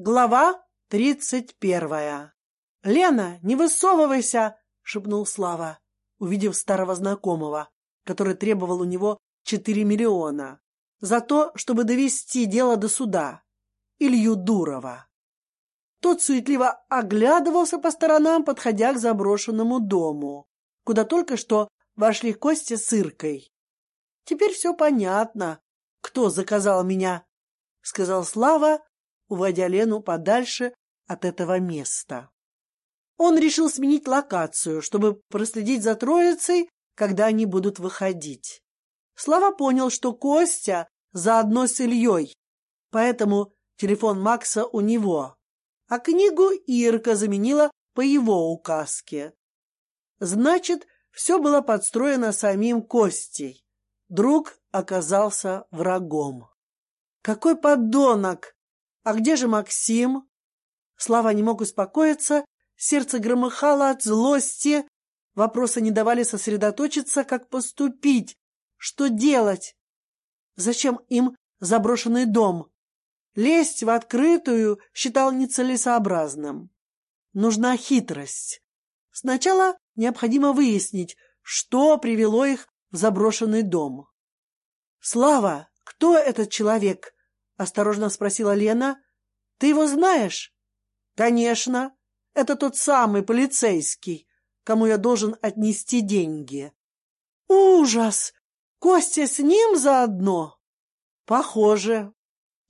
Глава тридцать первая. «Лена, не высовывайся!» — шепнул Слава, увидев старого знакомого, который требовал у него четыре миллиона за то, чтобы довести дело до суда. Илью Дурова. Тот суетливо оглядывался по сторонам, подходя к заброшенному дому, куда только что вошли Костя с Иркой. «Теперь все понятно, кто заказал меня», — сказал Слава, уводя Лену подальше от этого места. Он решил сменить локацию, чтобы проследить за троицей, когда они будут выходить. Слава понял, что Костя заодно с Ильей, поэтому телефон Макса у него, а книгу Ирка заменила по его указке. Значит, все было подстроено самим Костей. Друг оказался врагом. Какой подонок! А где же Максим? Слава не мог успокоиться, сердце громыхало от злости, вопросы не давали сосредоточиться, как поступить, что делать. Зачем им заброшенный дом? Лезть в открытую считал нецелесообразным. Нужна хитрость. Сначала необходимо выяснить, что привело их в заброшенный дом. «Слава, кто этот человек?» Осторожно спросила Лена. Ты его знаешь? Конечно, это тот самый полицейский, кому я должен отнести деньги. Ужас! Костя с ним заодно? Похоже,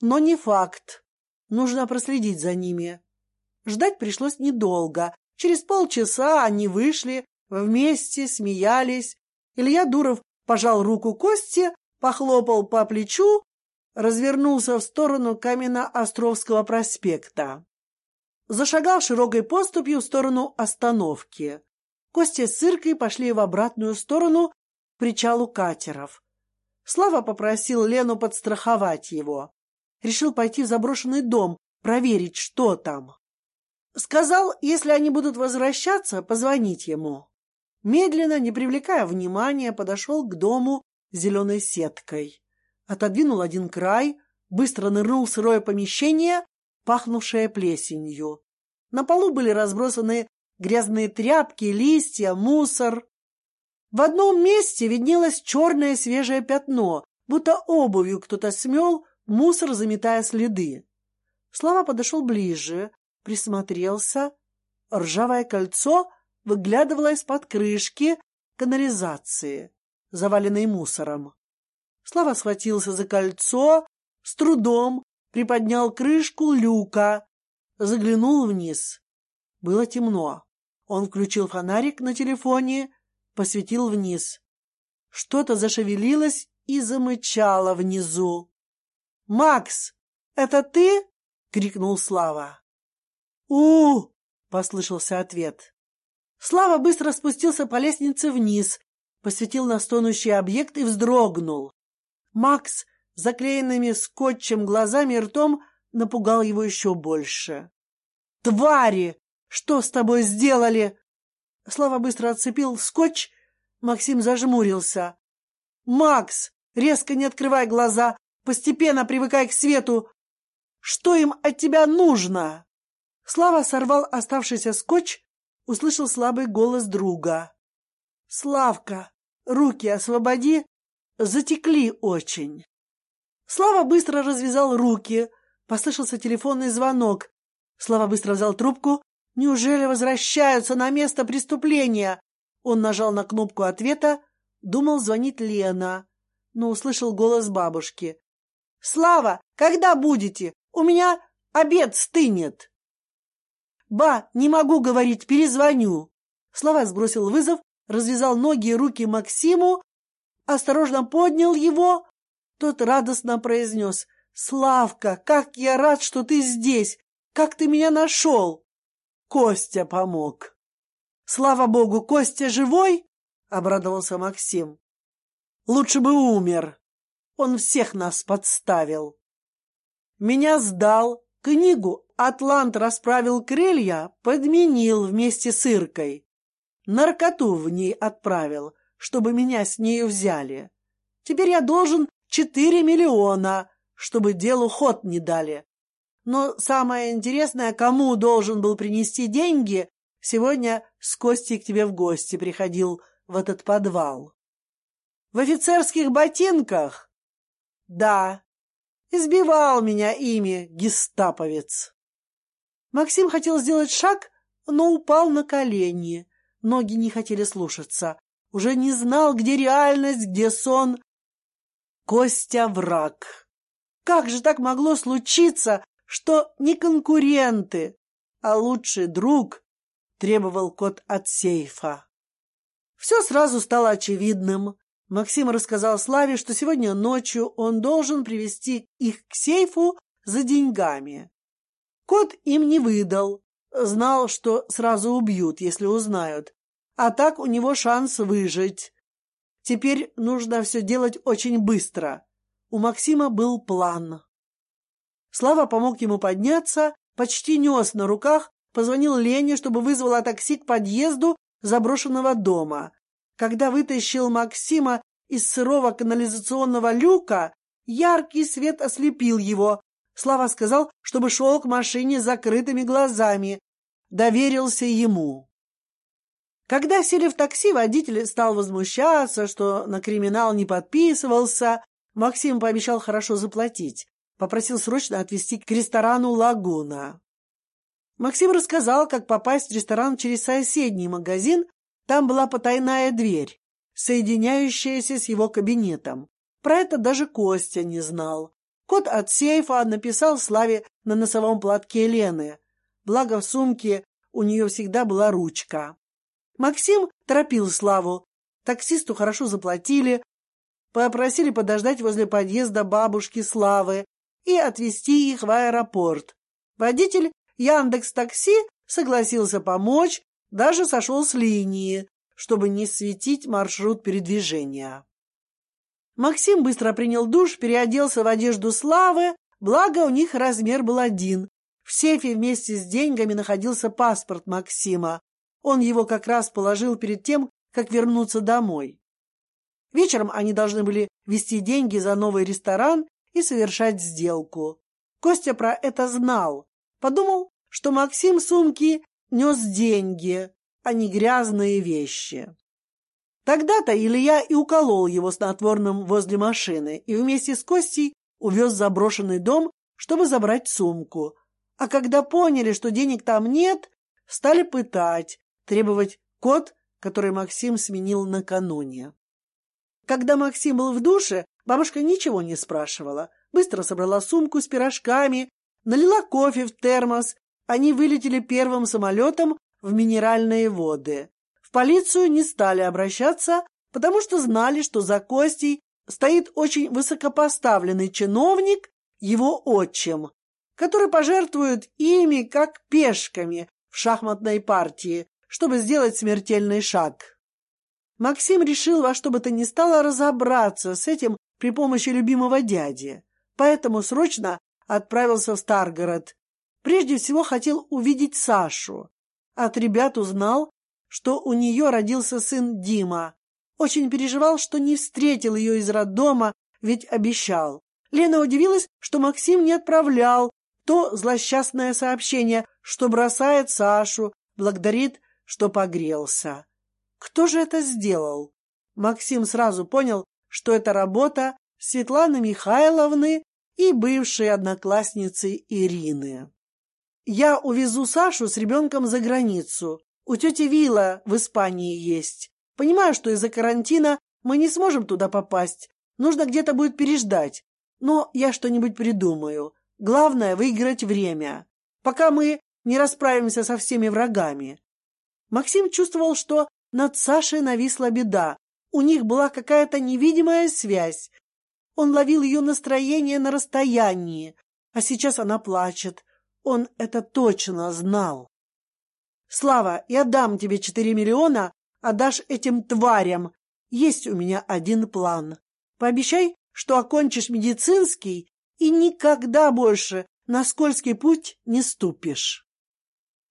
но не факт. Нужно проследить за ними. Ждать пришлось недолго. Через полчаса они вышли, вместе смеялись. Илья Дуров пожал руку Косте, похлопал по плечу развернулся в сторону Каменно-Островского проспекта. Зашагал широкой поступью в сторону остановки. Костя с Циркой пошли в обратную сторону к причалу катеров. Слава попросил Лену подстраховать его. Решил пойти в заброшенный дом, проверить, что там. Сказал, если они будут возвращаться, позвонить ему. Медленно, не привлекая внимания, подошел к дому зеленой сеткой отодвинул один край, быстро нырнул в сырое помещение, пахнувшее плесенью. На полу были разбросаны грязные тряпки, листья, мусор. В одном месте виднелось черное свежее пятно, будто обувью кто-то смел мусор, заметая следы. Слава подошел ближе, присмотрелся. Ржавое кольцо выглядывало из-под крышки канализации, заваленной мусором. Слава схватился за кольцо, с трудом приподнял крышку люка, заглянул вниз. Было темно. Он включил фонарик на телефоне, посветил вниз. Что-то зашевелилось и замычало внизу. «Макс, это ты?» — крикнул Слава. у, послышался ответ. Слава быстро спустился по лестнице вниз, посветил на стонущий объект и вздрогнул. Макс заклеенными скотчем глазами и ртом напугал его еще больше. «Твари! Что с тобой сделали?» Слава быстро отцепил скотч. Максим зажмурился. «Макс, резко не открывай глаза, постепенно привыкай к свету. Что им от тебя нужно?» Слава сорвал оставшийся скотч, услышал слабый голос друга. «Славка, руки освободи, затекли очень. Слава быстро развязал руки. Послышался телефонный звонок. Слава быстро взял трубку. Неужели возвращаются на место преступления? Он нажал на кнопку ответа. Думал, звонит Лена, но услышал голос бабушки. «Слава, когда будете? У меня обед стынет!» «Ба, не могу говорить, перезвоню!» Слава сбросил вызов, развязал ноги и руки Максиму, осторожно поднял его. Тот радостно произнес. «Славка, как я рад, что ты здесь! Как ты меня нашел!» Костя помог. «Слава богу, Костя живой?» — обрадовался Максим. «Лучше бы умер. Он всех нас подставил. Меня сдал, книгу «Атлант расправил крылья» подменил вместе с Иркой. Наркоту в ней отправил, чтобы меня с нею взяли. Теперь я должен четыре миллиона, чтобы делу ход не дали. Но самое интересное, кому должен был принести деньги, сегодня с Костей к тебе в гости приходил в этот подвал. В офицерских ботинках? Да. Избивал меня ими гестаповец. Максим хотел сделать шаг, но упал на колени. Ноги не хотели слушаться. Уже не знал, где реальность, где сон. Костя враг. Как же так могло случиться, что не конкуренты, а лучший друг требовал код от сейфа? Все сразу стало очевидным. Максим рассказал Славе, что сегодня ночью он должен привести их к сейфу за деньгами. Код им не выдал, знал, что сразу убьют, если узнают, а так у него шанс выжить. Теперь нужно все делать очень быстро. У Максима был план. Слава помог ему подняться, почти нес на руках, позвонил Лене, чтобы вызвала такси к подъезду заброшенного дома. Когда вытащил Максима из сырого канализационного люка, яркий свет ослепил его. Слава сказал, чтобы шел к машине с закрытыми глазами. Доверился ему. Когда сели в такси, водитель стал возмущаться, что на криминал не подписывался. Максим пообещал хорошо заплатить. Попросил срочно отвезти к ресторану «Лагуна». Максим рассказал, как попасть в ресторан через соседний магазин, там была потайная дверь, соединяющаяся с его кабинетом. Про это даже Костя не знал. Код от сейфа написал Славе на носовом платке Лены. Благо в сумке у нее всегда была ручка. Максим торопил Славу. Таксисту хорошо заплатили, попросили подождать возле подъезда бабушки Славы и отвезти их в аэропорт. Водитель Яндекс Такси согласился помочь, даже сошел с линии, чтобы не светить маршрут передвижения. Максим быстро принял душ, переоделся в одежду Славы, благо у них размер был один. В сейфе вместе с деньгами находился паспорт Максима. Он его как раз положил перед тем, как вернуться домой. Вечером они должны были вести деньги за новый ресторан и совершать сделку. Костя про это знал. Подумал, что Максим сумки нес деньги, а не грязные вещи. Тогда-то Илья и уколол его снотворным возле машины и вместе с Костей увез заброшенный дом, чтобы забрать сумку. А когда поняли, что денег там нет, стали пытать, требовать код, который Максим сменил накануне. Когда Максим был в душе, бабушка ничего не спрашивала. Быстро собрала сумку с пирожками, налила кофе в термос они вылетели первым самолетом в минеральные воды. В полицию не стали обращаться, потому что знали, что за Костей стоит очень высокопоставленный чиновник, его отчим, который пожертвует ими как пешками в шахматной партии, чтобы сделать смертельный шаг. Максим решил во что бы то ни стало разобраться с этим при помощи любимого дяди, поэтому срочно отправился в Старгород Прежде всего хотел увидеть Сашу. От ребят узнал, что у нее родился сын Дима. Очень переживал, что не встретил ее из роддома, ведь обещал. Лена удивилась, что Максим не отправлял то злосчастное сообщение, что бросает Сашу, благодарит, что погрелся. Кто же это сделал? Максим сразу понял, что это работа Светланы Михайловны и бывшей одноклассницы Ирины. Я увезу Сашу с ребенком за границу. У тети Вилла в Испании есть. Понимаю, что из-за карантина мы не сможем туда попасть. Нужно где-то будет переждать. Но я что-нибудь придумаю. Главное — выиграть время, пока мы не расправимся со всеми врагами. Максим чувствовал, что над Сашей нависла беда. У них была какая-то невидимая связь. Он ловил ее настроение на расстоянии, а сейчас она плачет, он это точно знал. Слава, я дам тебе четыре миллиона, а дашь этим тварям. Есть у меня один план. Пообещай, что окончишь медицинский и никогда больше на скользкий путь не ступишь.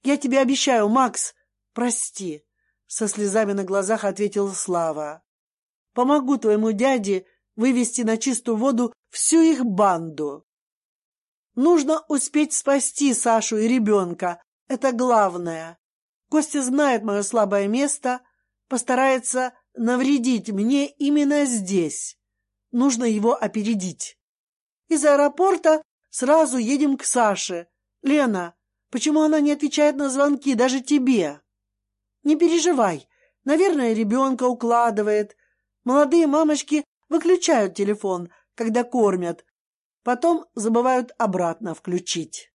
Я тебе обещаю, Макс. Прости, со слезами на глазах ответил Слава. Помогу твоему дяде вывести на чистую воду всю их банду. Нужно успеть спасти Сашу и ребенка. Это главное. Костя знает мое слабое место, постарается навредить мне именно здесь. Нужно его опередить. Из аэропорта сразу едем к Саше. Лена, почему она не отвечает на звонки даже тебе? Не переживай. Наверное, ребенка укладывает. Молодые мамочки выключают телефон, когда кормят. Потом забывают обратно включить.